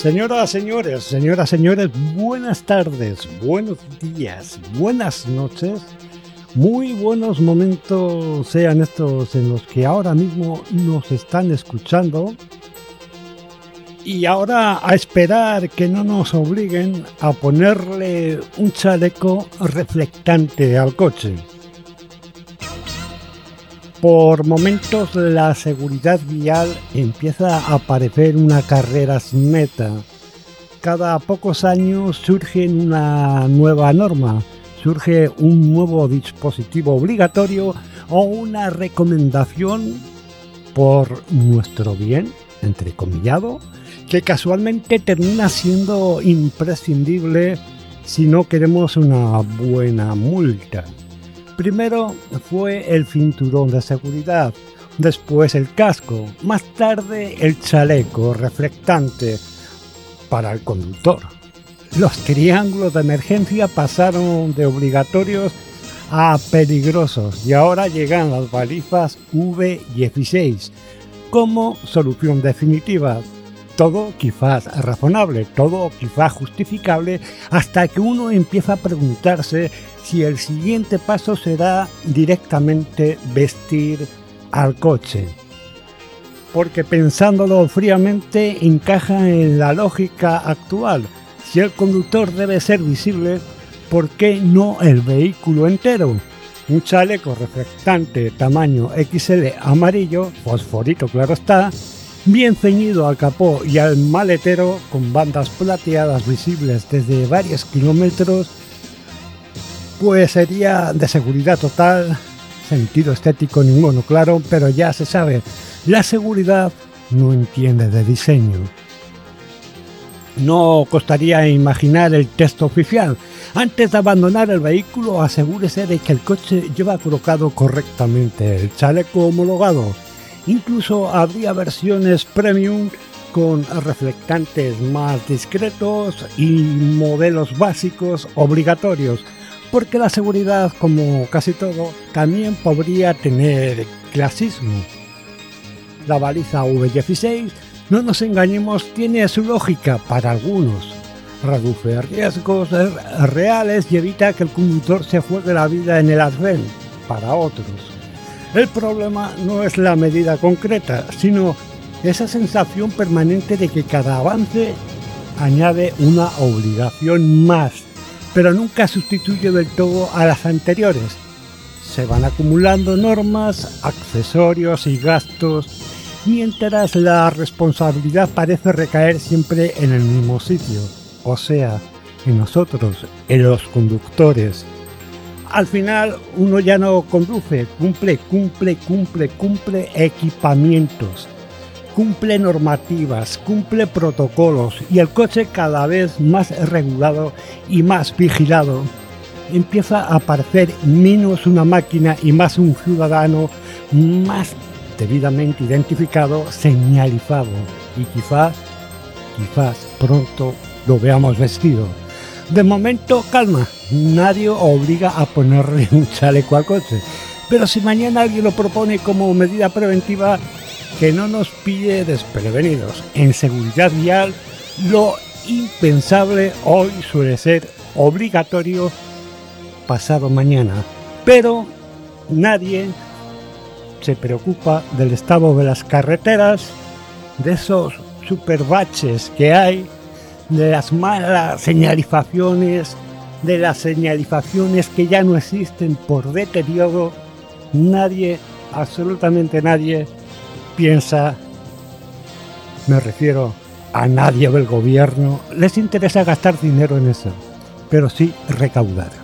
Señoras, señores, señoras, señores, buenas tardes, buenos días, buenas noches. Muy buenos momentos sean estos en los que ahora mismo nos están escuchando. Y ahora a esperar que no nos obliguen a ponerle un chaleco reflectante al coche. Por momentos la seguridad vial empieza a parecer una carrera sin meta. Cada pocos años surge una nueva norma, surge un nuevo dispositivo obligatorio o una recomendación por nuestro bien, entrecomillado, que casualmente termina siendo imprescindible si no queremos una buena multa. Primero fue el cinturón de seguridad, después el casco, más tarde el chaleco reflectante para el conductor. Los triángulos de emergencia pasaron de obligatorios a peligrosos y ahora llegan las balizas V16 como solución definitiva todo quizás razonable, todo quizás justificable, hasta que uno empieza a preguntarse si el siguiente paso será directamente vestir al coche. Porque pensándolo fríamente encaja en la lógica actual. Si el conductor debe ser visible, ¿por qué no el vehículo entero? Un chaleco reflectante tamaño XL amarillo, fosforito claro está, bien ceñido al capó y al maletero con bandas plateadas visibles desde varios kilómetros, pues sería de seguridad total, sentido estético ninguno, claro, pero ya se sabe, la seguridad no entiende de diseño. No costaría imaginar el texto oficial. Antes de abandonar el vehículo, asegúrese de que el coche lleva colocado correctamente el chaleco homologado Incluso habría versiones premium con reflectantes más discretos y modelos básicos obligatorios, porque la seguridad, como casi todo, también podría tener clasismo. La baliza V16, no nos engañemos, tiene su lógica para algunos. Reduce riesgos reales y evita que el conductor se juegue la vida en el advent para otros. El problema no es la medida concreta, sino esa sensación permanente de que cada avance añade una obligación más, pero nunca sustituye del todo a las anteriores. Se van acumulando normas, accesorios y gastos, mientras la responsabilidad parece recaer siempre en el mismo sitio, o sea, en nosotros, en los conductores al final uno ya no conduce, cumple, cumple, cumple, cumple equipamientos, cumple normativas, cumple protocolos y el coche cada vez más regulado y más vigilado. Empieza a parecer menos una máquina y más un ciudadano más debidamente identificado, señalizado y quizás, quizás pronto lo veamos vestido. De momento, calma, nadie obliga a ponerle un chaleco al coche. Pero si mañana alguien lo propone como medida preventiva, que no nos pille desprevenidos. En seguridad vial, lo impensable hoy suele ser obligatorio pasado mañana. Pero nadie se preocupa del estado de las carreteras, de esos superbaches que hay de las malas señalizaciones, de las señalizaciones que ya no existen por deterioro, nadie, absolutamente nadie, piensa, me refiero a nadie del gobierno, les interesa gastar dinero en eso, pero sí recaudar.